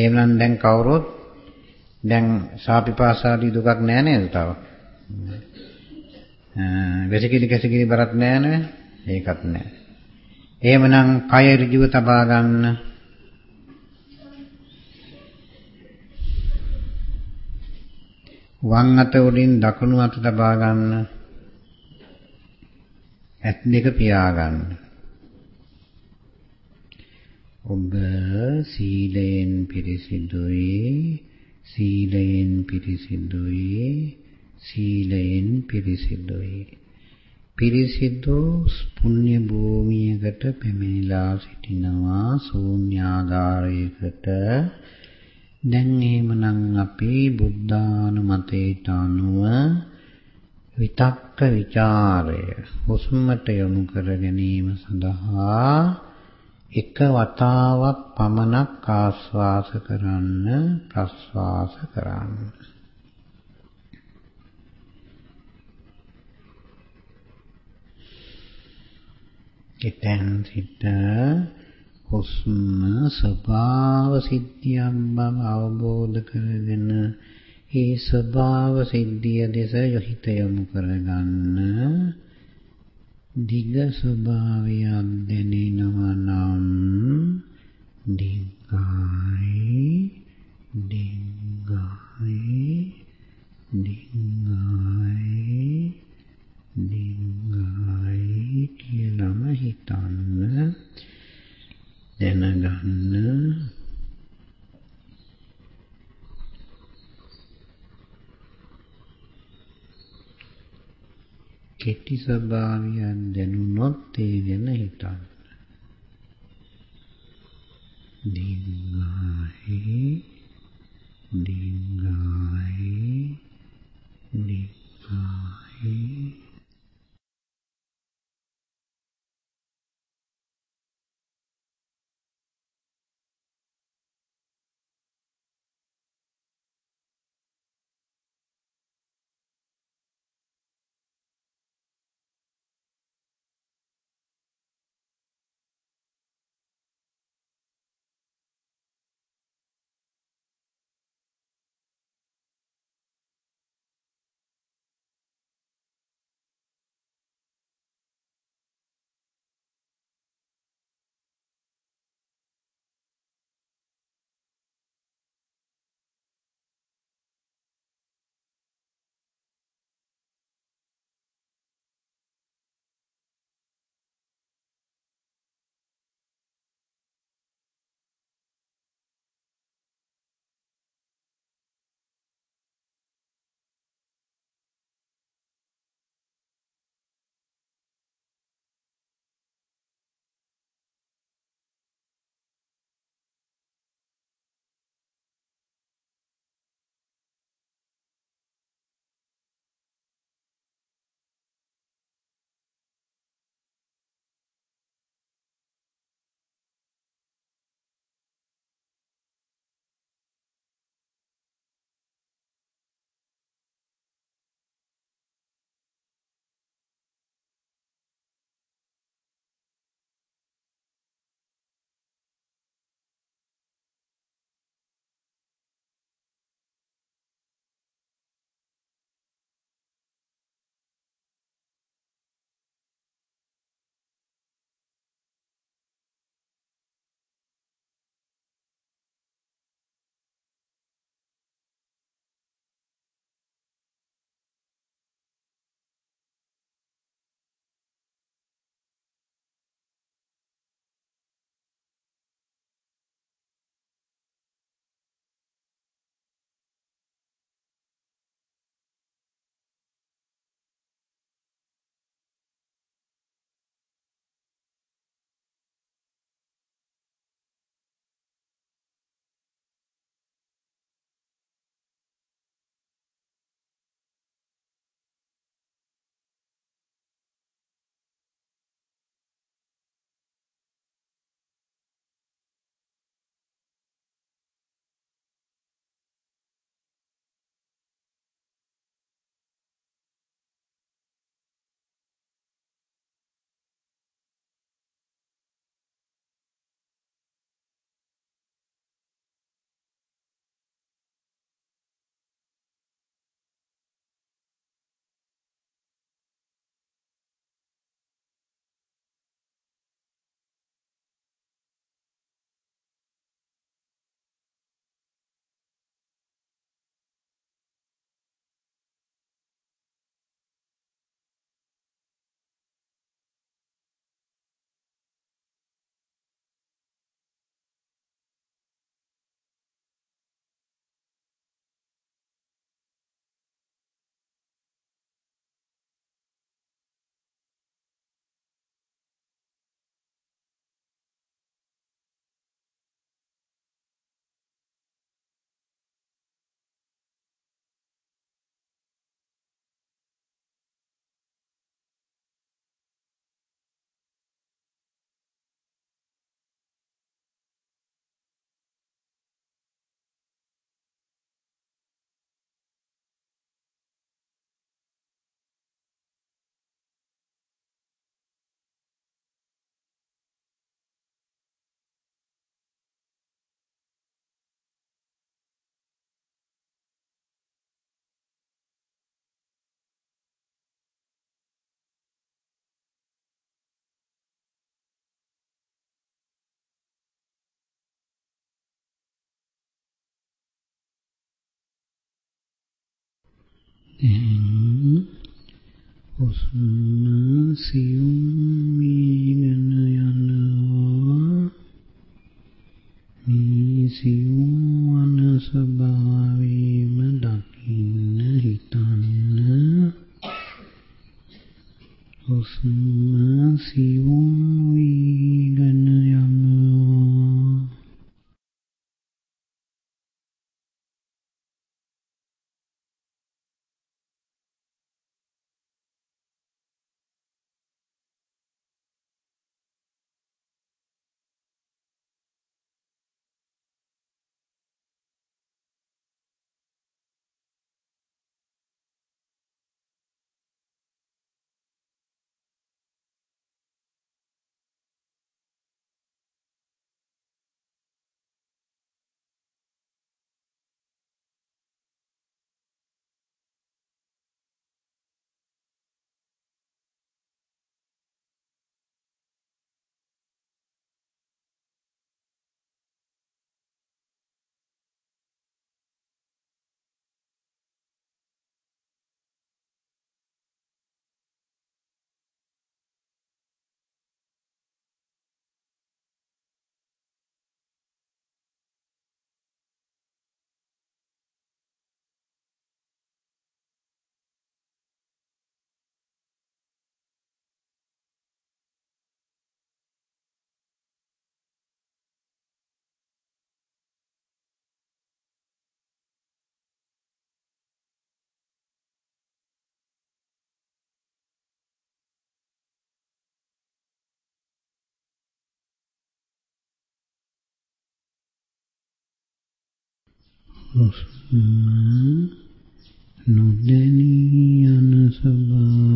එහෙමනම් දැන් කවුරුත් දැන් සාපිපාසාදී දුකක් නෑ නේද තව? වෙසකිලි කැසකිලි බරක් නෑ නේද? ඒකත් නෑ. එහෙමනම් කය ඍජුව තබා ගන්න. වම් අත උඩින් දකුණු අත තබා ගන්න. ඇත් දෙක පියා ගන්න. ඔබ සීලයෙන් පිරිසිදුයි සීලයෙන් පිරිසිදුයි සීලයෙන් පිරිසිදුයි. පිරිසිදු පුණ්‍ය භූමියකට පැමිණලා සිටිනවා ශූන්‍යාගාරයකට දැන් එහෙමනම් අපි බුද්ධානුමතයට අනුව විතක්ක ਵਿਚාරය හුස්මට යොමු කර ගැනීම සඳහා එක වතාවක් පමණක් ආස්වාස කරන්න ප්‍රස්වාස කරන්න. එතෙන් සිට හුස්ම ස්වභාව සිද්ධියක් බව අවබෝධ කරගෙන ඒ ස්වභාව සිද්ධිය දෙස යොහිත යොමු කරගන්න දිග ස්වභාවයක් දැනෙනවා නම් දිගයි දිගයි දිගයි දිගයි කියලාම හිතන්න දැනගන්න කෙටි ස්වභාවයන් දැනුනොත් ඒ ගැන හිතන්න. දිගයි දිගයි දිගයි හුස්ම සියුම් වීගෙන යනවා. මේ සියුම් වන ස්වභාවයම නොදැනී යන ස්වභාවයක්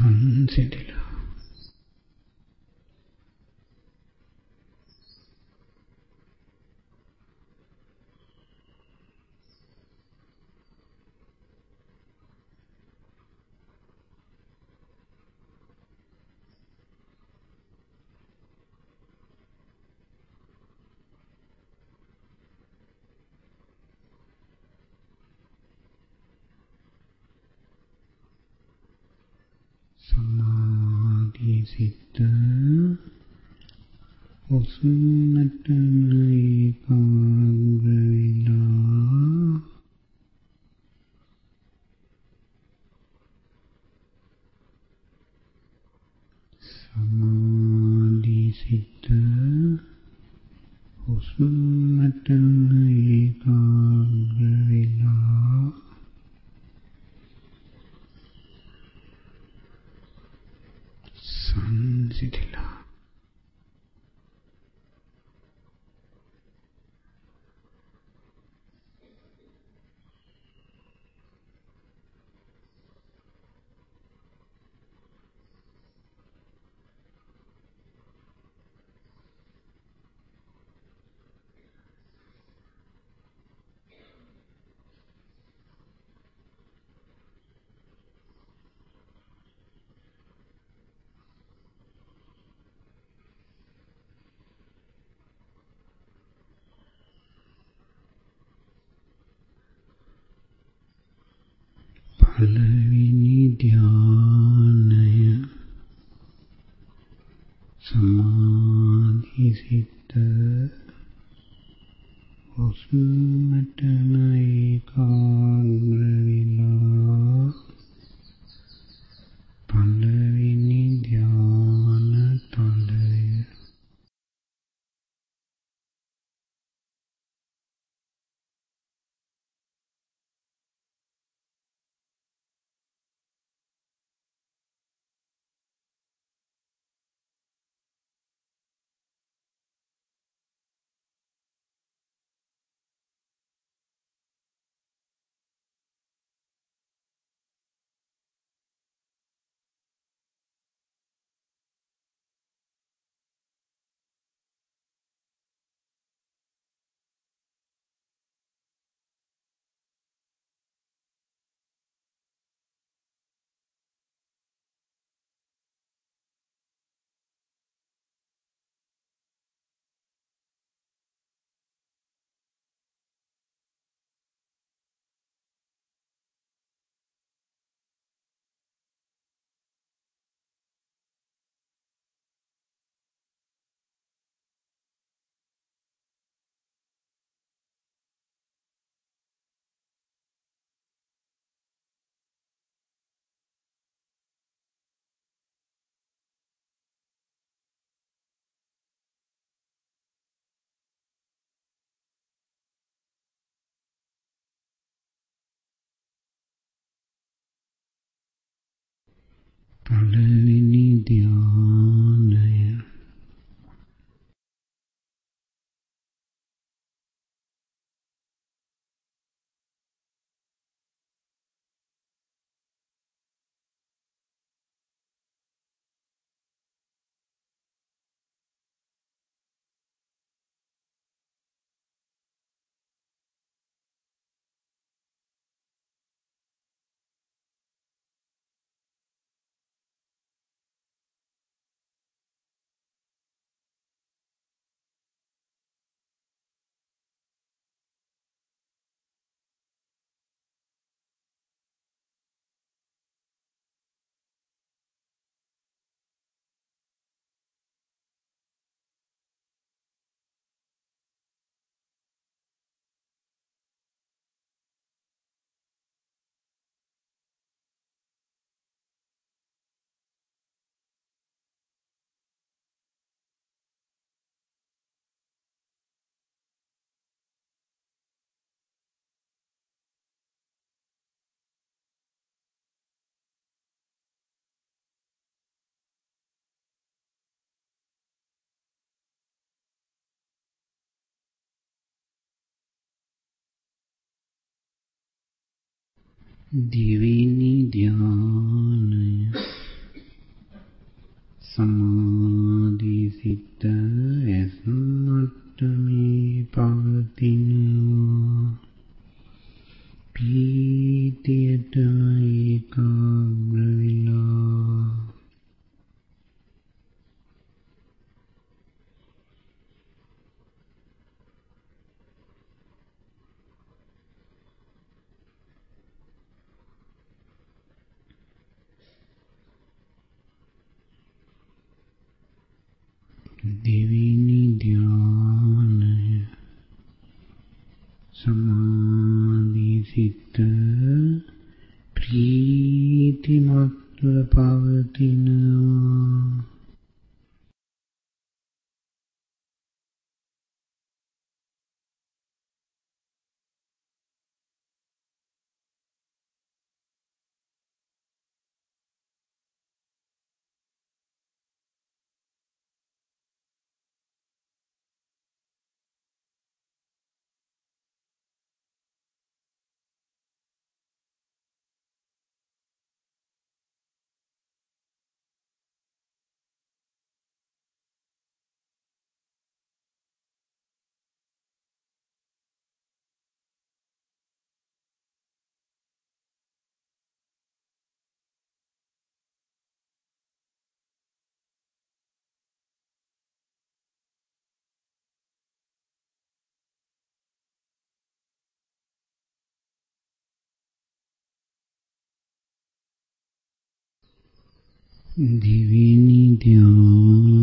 සංසිඳිලා සමාධි සිත හුස්මටම ඒකාග්‍ර වෙලා සමාධි සිත හුස්මටම Believe. දෙවෙනි ධානය සමාධි සිත ප්‍රීතිමත්ව පවතිනවා. දෙවෙනි ධ්‍යානය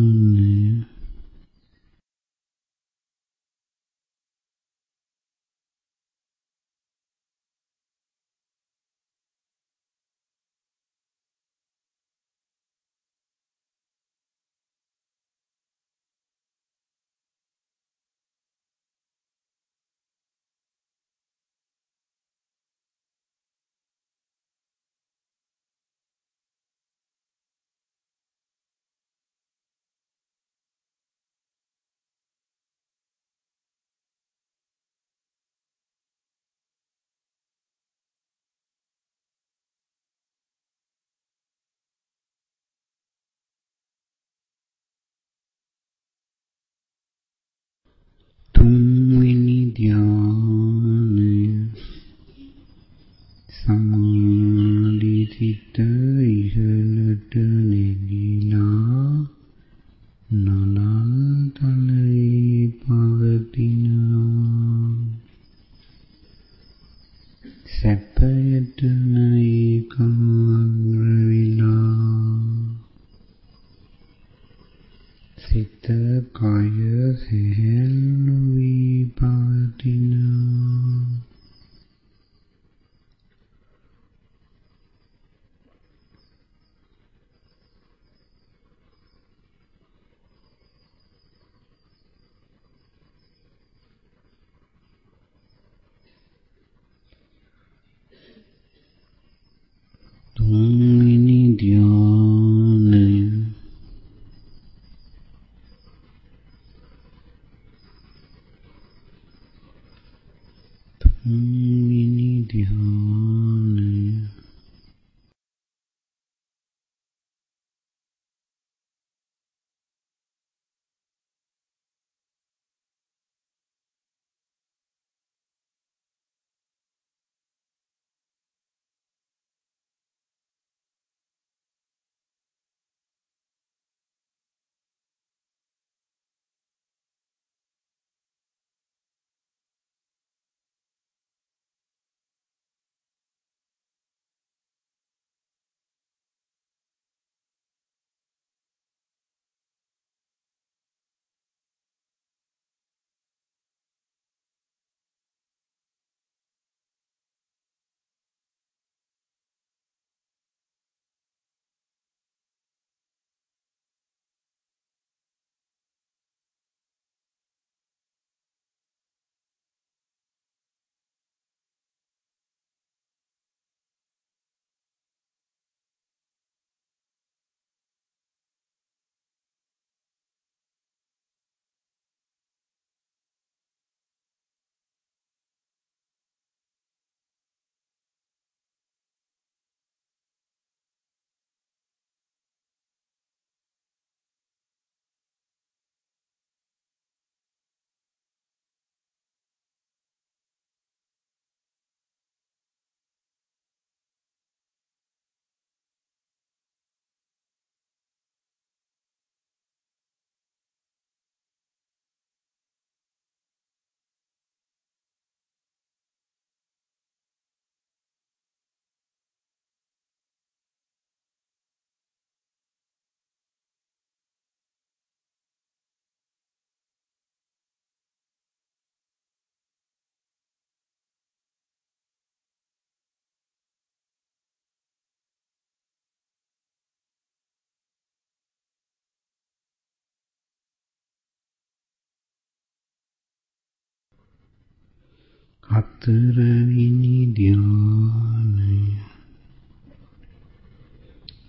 හතරවෙනි ධ්‍යානය.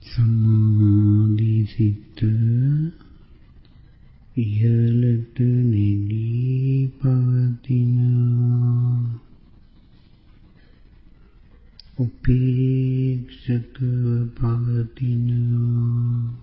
සමාධි සිත ඉහළට නෙගී පවතිනවා. උපේක්ෂකව පවතිනවා.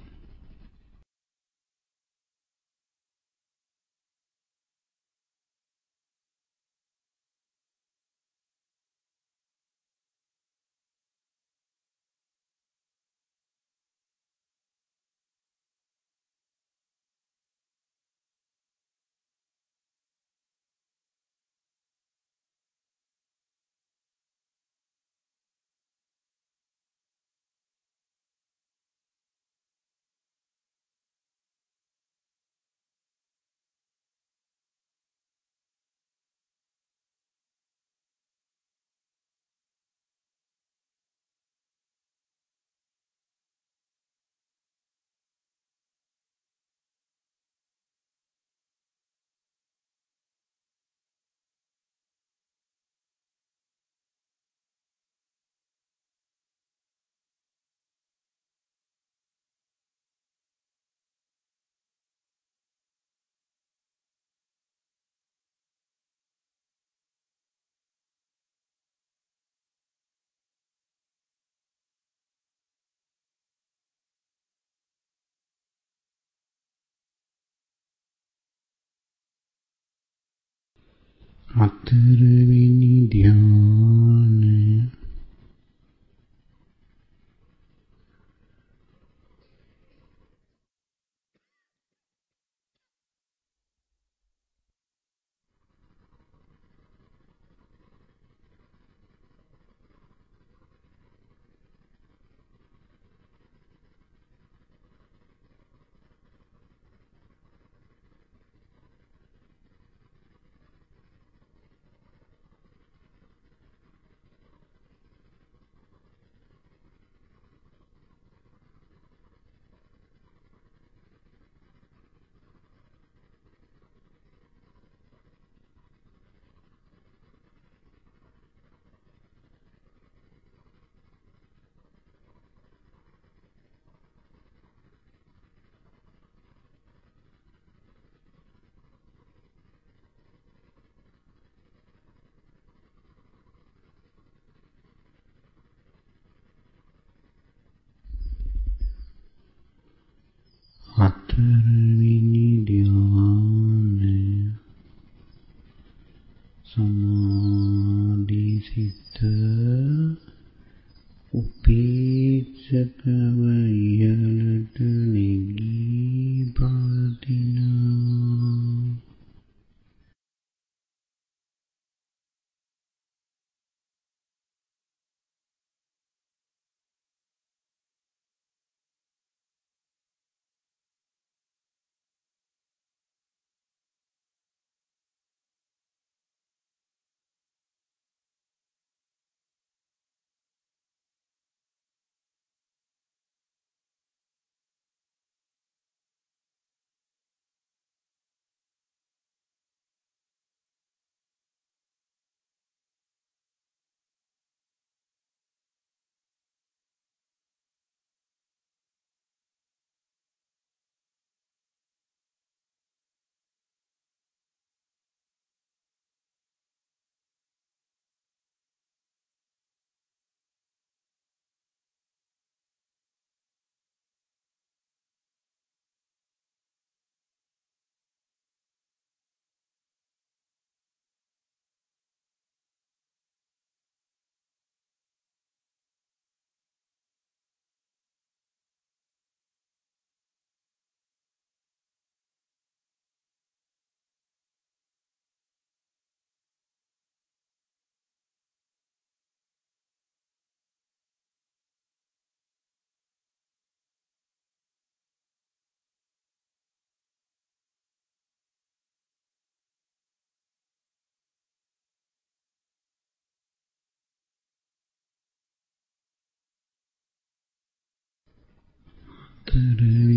හතරවෙනි ධ්‍යානය හතරවෙනි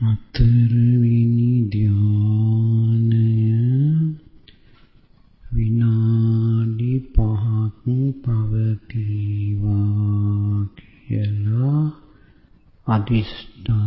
හතරවෙනි ධානය විනාඩි 5ක් පවතිවා කියලා අදිස්ථාන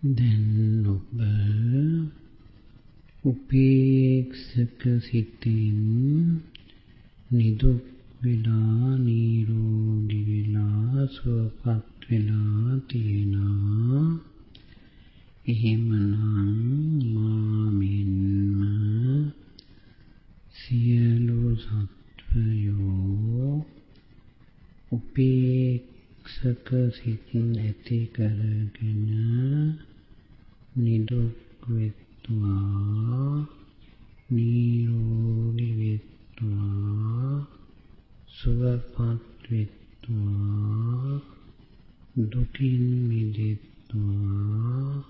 දැන් ඔබ උපේක්ෂක සිතින් නිදුක් වෙලා නිරෝගී වෙලා සුවපත් වෙලා තියෙනවා. එහෙමනම් මා මෙන්ම සියලු සත්වයෝ උපේක්ෂක සිත් ඇති කරගෙන නිදුක් වෙත්වා. නිරෝගී වෙත්වා. සුවපත් වෙත්වා. දුකින් මිදෙත්වා.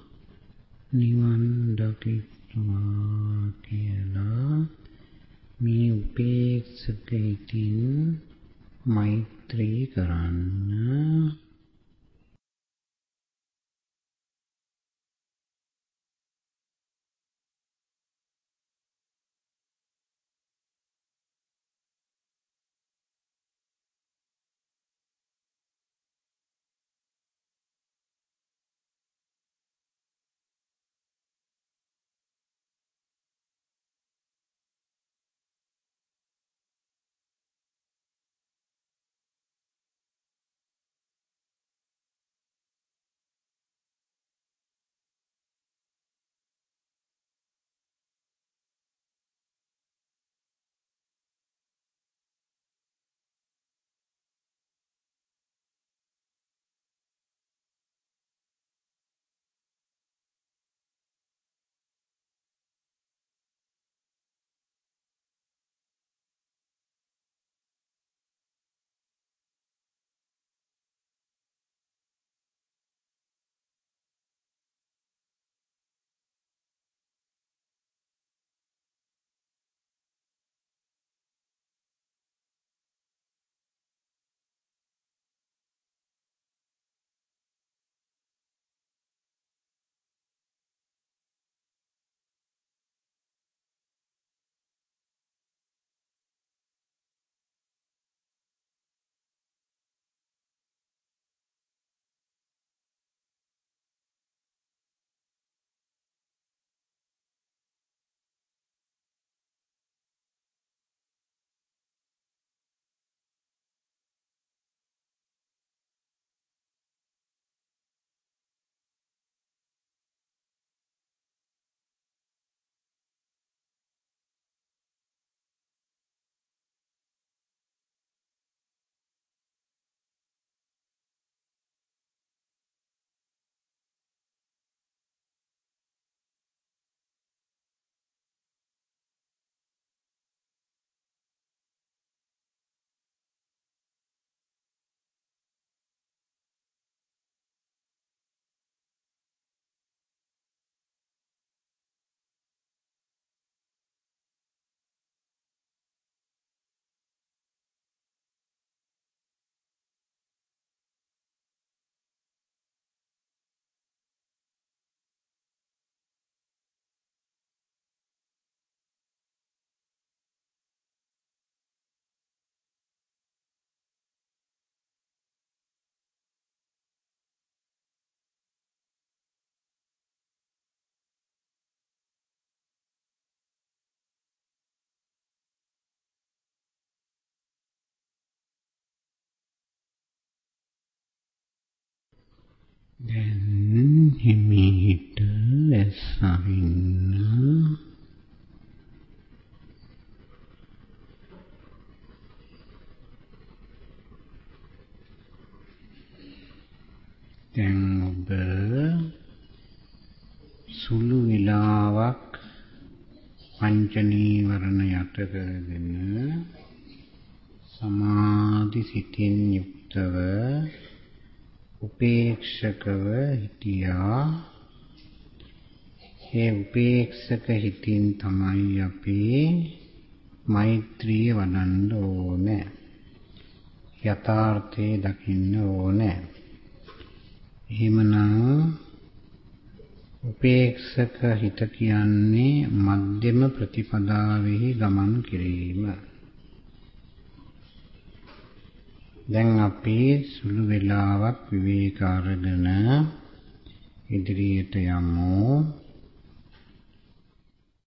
නිවන් දකිත්වා කියලා මේ උපේක්ෂක හිතින් මෛත්‍රී කරන්න. දැන් හිමීට ඇස් අරින්න දැන් ඔබ සුළු විලාවක් පංච නීවරණ යට කරගෙන සමාධි සිතින් යුක්තව උපේක්ෂකව හිටියා. ඒ උපේක්ෂක හිතින් තමයි අපි මෛත්‍රිය වඩන්න ඕනේ. යථාර්ථයේ දකින්න ඕනේ. එහෙමනම් උපේක්ෂක හිත කියන්නේ මධ්‍යම ප්‍රතිපදාවෙහි ගමන් කිරීම. දැන් අපි සුළු වේලාවක් විවේක අරගෙන ඉදිරියට යමු.